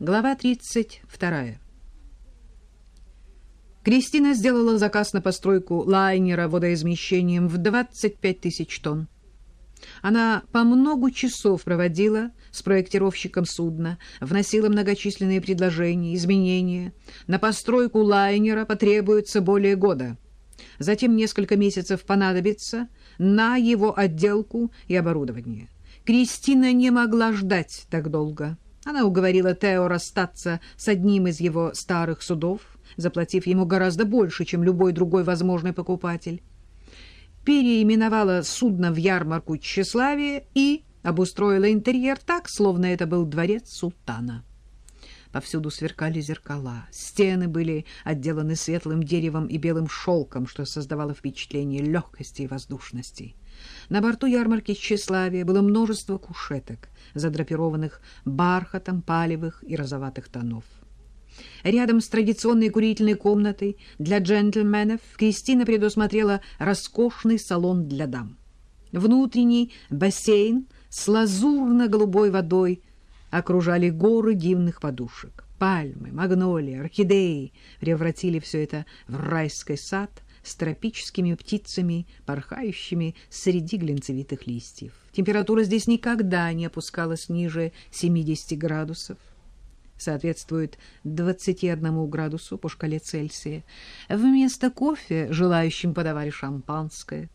Глава 32. Кристина сделала заказ на постройку лайнера водоизмещением в 25 тысяч тонн. Она по много часов проводила с проектировщиком судна, вносила многочисленные предложения, изменения. На постройку лайнера потребуется более года. Затем несколько месяцев понадобится на его отделку и оборудование. Кристина не могла ждать так долго. Она уговорила Тео расстаться с одним из его старых судов, заплатив ему гораздо больше, чем любой другой возможный покупатель. Переименовала судно в ярмарку тщеславия и обустроила интерьер так, словно это был дворец султана. Повсюду сверкали зеркала, стены были отделаны светлым деревом и белым шелком, что создавало впечатление легкости и воздушности. На борту ярмарки тщеславия было множество кушеток, задрапированных бархатом палевых и розоватых тонов. Рядом с традиционной курительной комнатой для джентльменов Кристина предусмотрела роскошный салон для дам. Внутренний бассейн с лазурно-голубой водой окружали горы дивных подушек. Пальмы, магнолии, орхидеи превратили все это в райский сад с тропическими птицами, порхающими среди глинцевитых листьев. Температура здесь никогда не опускалась ниже 70 градусов соответствует 21 градусу по шкале Цельсия. Вместо кофе желающим подавали шампанское.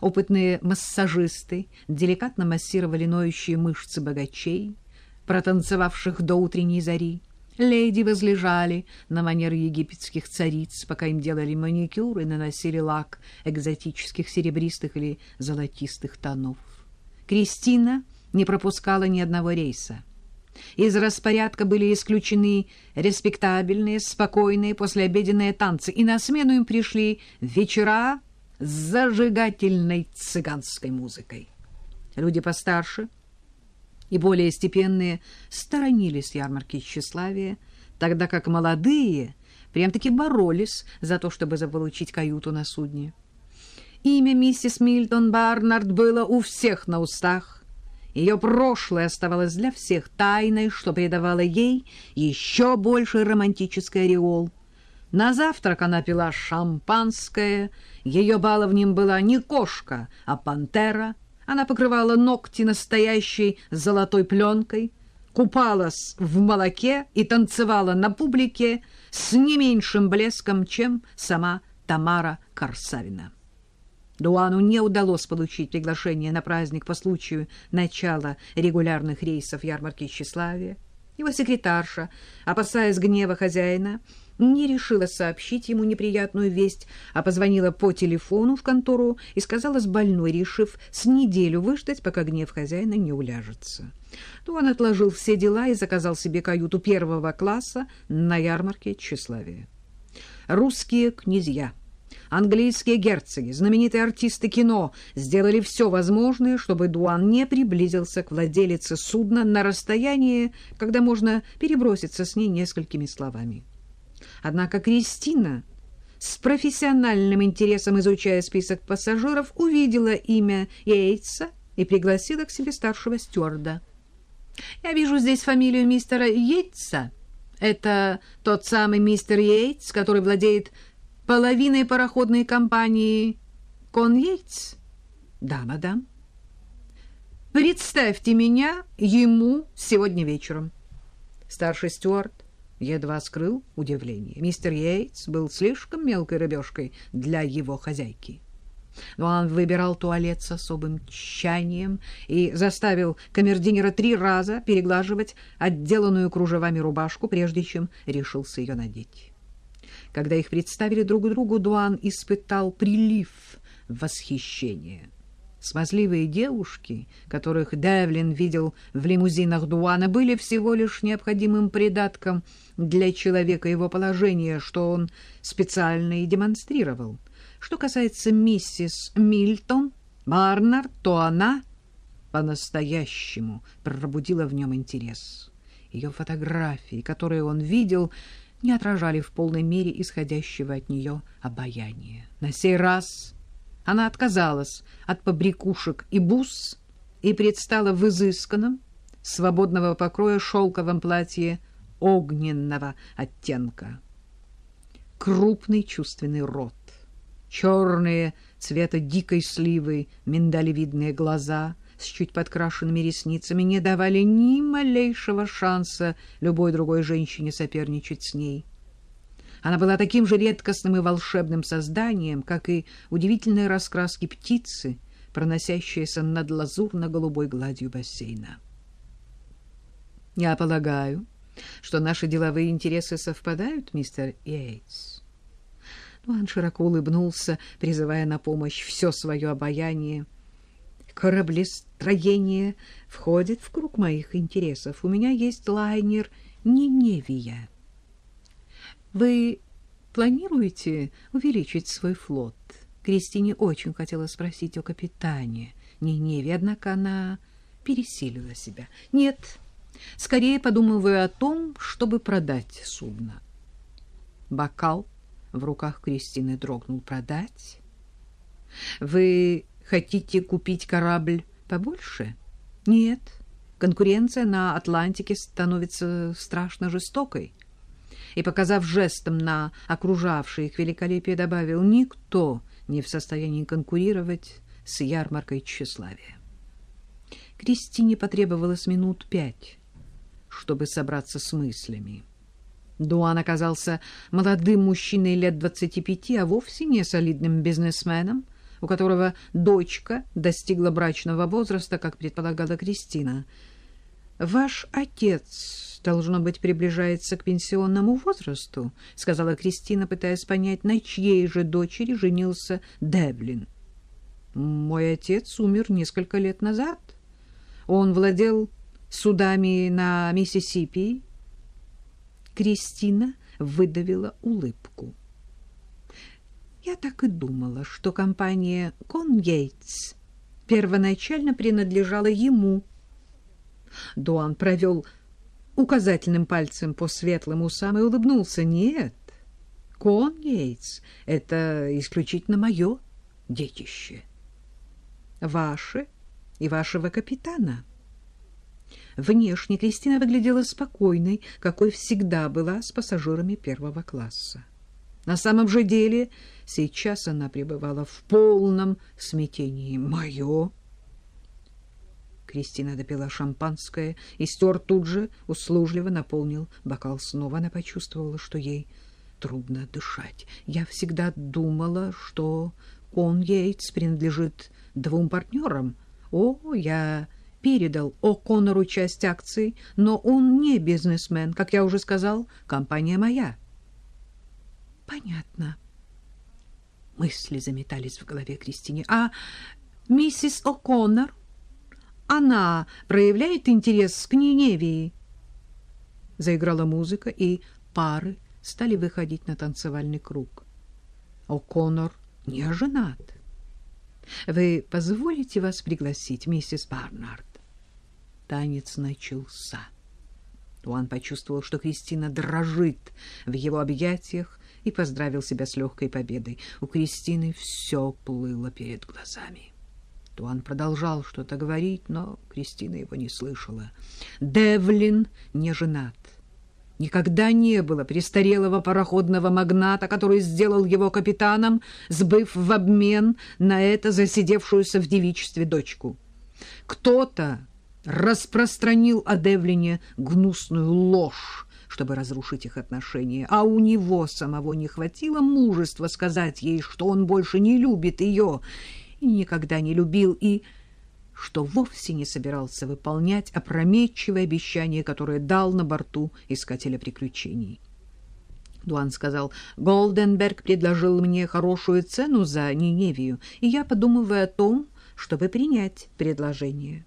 Опытные массажисты деликатно массировали ноющие мышцы богачей, протанцевавших до утренней зари. Леди возлежали на манер египетских цариц, пока им делали маникюр и наносили лак экзотических серебристых или золотистых тонов. Кристина не пропускала ни одного рейса. Из распорядка были исключены респектабельные, спокойные послеобеденные танцы, и на смену им пришли вечера с зажигательной цыганской музыкой. Люди постарше и более степенные сторонились ярмарки тщеславия, тогда как молодые прям-таки боролись за то, чтобы заполучить каюту на судне. Имя миссис Мильтон Барнард было у всех на устах, ее прошлое оставалось для всех тайной, что придавало ей еще больше романтический ореол. На завтрак она пила шампанское, ее баловнем была не кошка, а пантера. Она покрывала ногти настоящей золотой пленкой, купалась в молоке и танцевала на публике с не меньшим блеском, чем сама Тамара Корсавина. Дуану не удалось получить приглашение на праздник по случаю начала регулярных рейсов ярмарки тщеславия. Его секретарша, опасаясь гнева хозяина, не решила сообщить ему неприятную весть, а позвонила по телефону в контору и сказала с больной, решив с неделю выждать, пока гнев хозяина не уляжется. То он отложил все дела и заказал себе каюту первого класса на ярмарке тщеславия. Русские князья — Английские герцоги, знаменитые артисты кино сделали все возможное, чтобы Дуан не приблизился к владелице судна на расстояние, когда можно переброситься с ней несколькими словами. Однако Кристина, с профессиональным интересом изучая список пассажиров, увидела имя Йейтса и пригласила к себе старшего стюарда. «Я вижу здесь фамилию мистера Йейтса. Это тот самый мистер Йейтс, который владеет половиной пароходной компании «Коньейтс»? Да, мадам. Представьте меня ему сегодня вечером. Старший стюард едва скрыл удивление. Мистер Йейтс был слишком мелкой рыбешкой для его хозяйки. Но он выбирал туалет с особым тщанием и заставил камердинера три раза переглаживать отделанную кружевами рубашку, прежде чем решился ее надеть. Когда их представили друг другу, Дуан испытал прилив восхищения. Смазливые девушки, которых Девлин видел в лимузинах Дуана, были всего лишь необходимым придатком для человека его положения, что он специально и демонстрировал. Что касается миссис Мильтон, Барнард, то она по-настоящему пробудила в нем интерес. Ее фотографии, которые он видел, не отражали в полной мере исходящего от нее обаяния. На сей раз она отказалась от побрякушек и бус и предстала в изысканном, свободного покроя шелковом платье огненного оттенка. Крупный чувственный рот, черные цвета дикой сливы, миндалевидные глаза с чуть подкрашенными ресницами не давали ни малейшего шанса любой другой женщине соперничать с ней. Она была таким же редкостным и волшебным созданием, как и удивительные раскраски птицы, проносящиеся над лазурно-голубой гладью бассейна. Я полагаю, что наши деловые интересы совпадают, мистер Йейтс. Дуан широко улыбнулся, призывая на помощь все свое обаяние. Кораблестроение входит в круг моих интересов. У меня есть лайнер Ниневия. Вы планируете увеличить свой флот? Кристине очень хотела спросить о капитане Ниневе, однако она пересилила себя. Нет, скорее подумываю о том, чтобы продать судно. Бокал в руках Кристины дрогнул. Продать? Вы хотите купить корабль побольше? Нет. Конкуренция на Атлантике становится страшно жестокой и, показав жестом на окружавшие их великолепие, добавил, никто не в состоянии конкурировать с ярмаркой тщеславия. Кристине потребовалось минут пять, чтобы собраться с мыслями. Дуан оказался молодым мужчиной лет двадцати пяти, а вовсе не солидным бизнесменом, у которого дочка достигла брачного возраста, как предполагала Кристина. «Ваш отец должно быть, приближается к пенсионному возрасту, — сказала Кристина, пытаясь понять, на чьей же дочери женился Девлин. Мой отец умер несколько лет назад. Он владел судами на Миссисипи. Кристина выдавила улыбку. Я так и думала, что компания «Конгейтс» первоначально принадлежала ему. Дуан провел указательным пальцем по светлым усам и улыбнулся. «Нет, Кон Гейтс — это исключительно мое детище. Ваше и вашего капитана». Внешне Кристина выглядела спокойной, какой всегда была с пассажирами первого класса. На самом же деле сейчас она пребывала в полном смятении. «Мое Кристина допила шампанское, и Стюарт тут же услужливо наполнил бокал снова. Она почувствовала, что ей трудно дышать. Я всегда думала, что Кон Йейтс принадлежит двум партнерам. О, я передал О'Коннору часть акций, но он не бизнесмен. Как я уже сказал, компания моя. Понятно. Мысли заметались в голове Кристине. А миссис О'Коннор она проявляет интерес к Ниневии. Заиграла музыка, и пары стали выходить на танцевальный круг. О'Коннор не женат. Вы позволите вас пригласить, миссис Барнард? Танец начался. Туан почувствовал, что Кристина дрожит в его объятиях и поздравил себя с легкой победой. У Кристины все плыло перед глазами. Туан продолжал что-то говорить, но Кристина его не слышала. Девлин не женат. Никогда не было престарелого пароходного магната, который сделал его капитаном, сбыв в обмен на это засидевшуюся в девичестве дочку. Кто-то распространил о Девлине гнусную ложь, чтобы разрушить их отношения, а у него самого не хватило мужества сказать ей, что он больше не любит ее, никогда не любил, и что вовсе не собирался выполнять опрометчивое обещание, которое дал на борту искателя приключений. Дуан сказал, «Голденберг предложил мне хорошую цену за Ниневию, и я подумываю о том, чтобы принять предложение».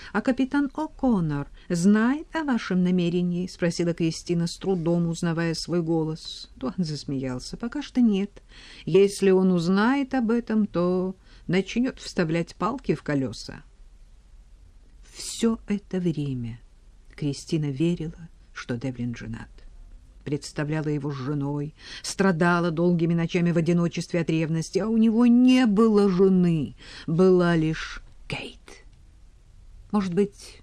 — А капитан О'Коннор знает о вашем намерении? — спросила Кристина, с трудом узнавая свой голос. Дуан засмеялся. — Пока что нет. Если он узнает об этом, то начнет вставлять палки в колеса. Все это время Кристина верила, что Девлин женат. Представляла его с женой, страдала долгими ночами в одиночестве от ревности, а у него не было жены, была лишь Кейт. Может быть,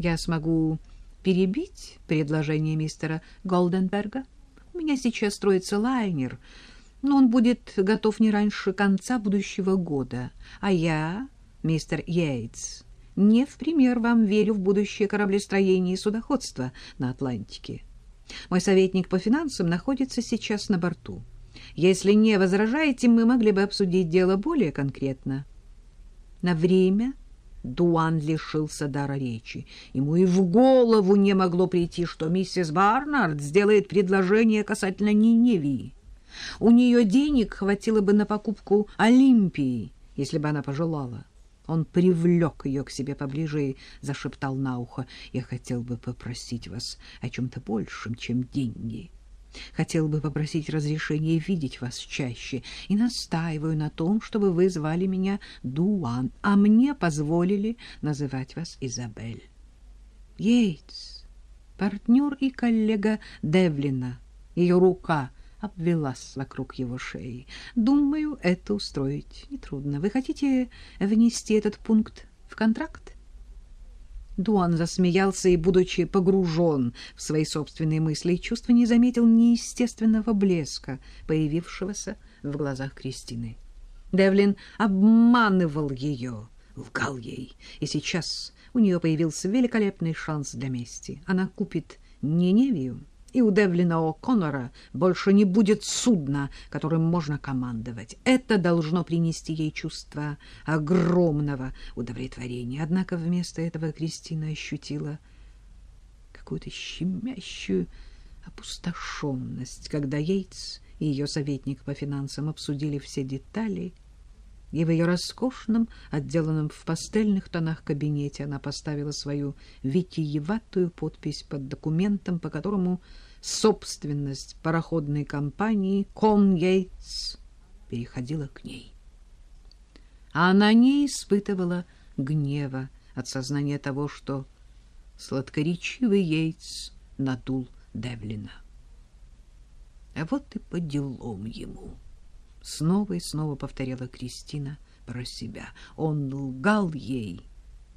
я смогу перебить предложение мистера Голденберга? У меня сейчас строится лайнер, но он будет готов не раньше конца будущего года. А я, мистер Йейтс, не в пример вам верю в будущее кораблестроение и судоходство на Атлантике. Мой советник по финансам находится сейчас на борту. Если не возражаете, мы могли бы обсудить дело более конкретно. На время Дуан лишился дара речи. Ему и в голову не могло прийти, что миссис Барнард сделает предложение касательно Ниневии. У нее денег хватило бы на покупку Олимпии, если бы она пожелала. Он привлек ее к себе поближе и зашептал на ухо. «Я хотел бы попросить вас о чем-то большем, чем деньги». Хотел бы попросить разрешения видеть вас чаще и настаиваю на том, чтобы вы звали меня Дуан, а мне позволили называть вас Изабель. Йейтс, партнер и коллега Девлина, ее рука обвелась вокруг его шеи. Думаю, это устроить нетрудно. Вы хотите внести этот пункт в контракт? Дуан засмеялся и, будучи погружен в свои собственные мысли и чувства, не заметил неестественного блеска, появившегося в глазах Кристины. Девлин обманывал ее, лгал ей, и сейчас у нее появился великолепный шанс для мести. Она купит не Невию, и у Девлина О'Коннора больше не будет судна, которым можно командовать. Это должно принести ей чувство огромного удовлетворения. Однако вместо этого Кристина ощутила какую-то щемящую опустошенность, когда Йейтс и ее советник по финансам обсудили все детали — и в ее роскошном, отделанном в пастельных тонах кабинете она поставила свою витиеватую подпись под документом, по которому собственность пароходной компании «Комгейтс» переходила к ней. А она не испытывала гнева от сознания того, что сладкоречивый Йейтс надул Девлина. А вот и по делам ему. Снова и снова повторяла Кристина про себя. Он лгал ей,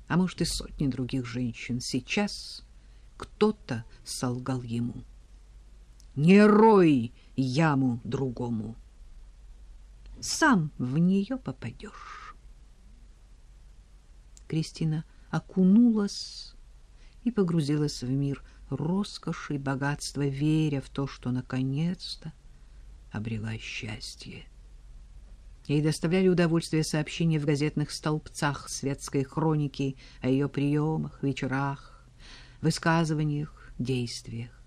а может и сотни других женщин. Сейчас кто-то солгал ему. Не рой яму другому. Сам в нее попадешь. Кристина окунулась и погрузилась в мир роскоши и богатства, веря в то, что наконец-то обрела счастье. Ей доставляли удовольствие сообщения в газетных столбцах светской хроники о ее приемах, вечерах, высказываниях, действиях.